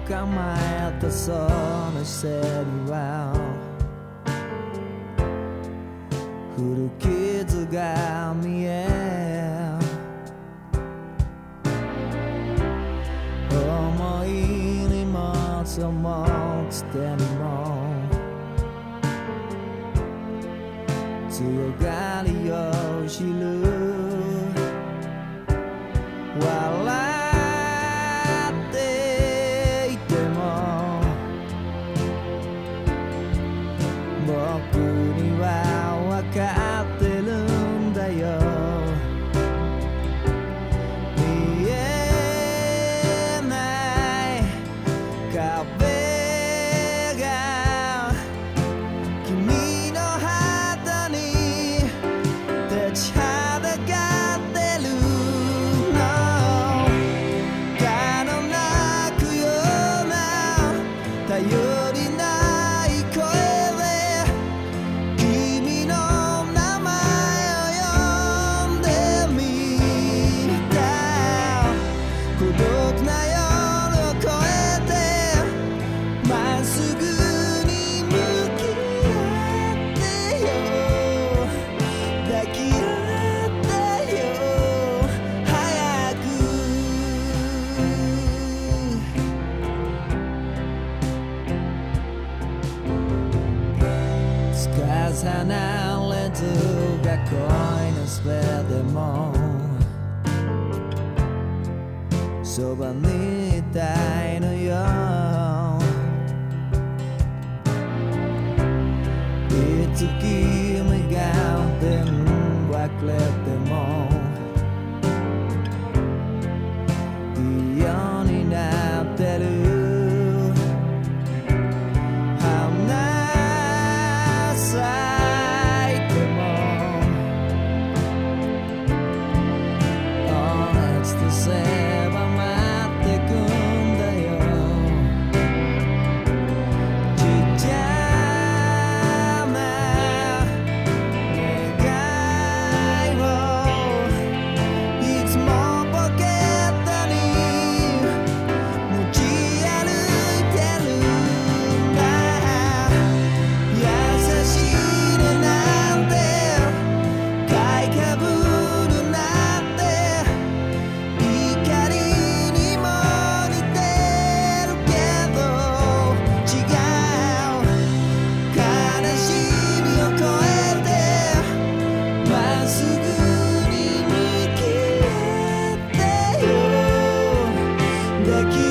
んと構えたその姿勢には古傷が見え重い荷物を持つ手にも強がりを知る笑 Grâce à Nala du Bracoina Svedemon So bonita e no yon It's a gimme gown, then black left te.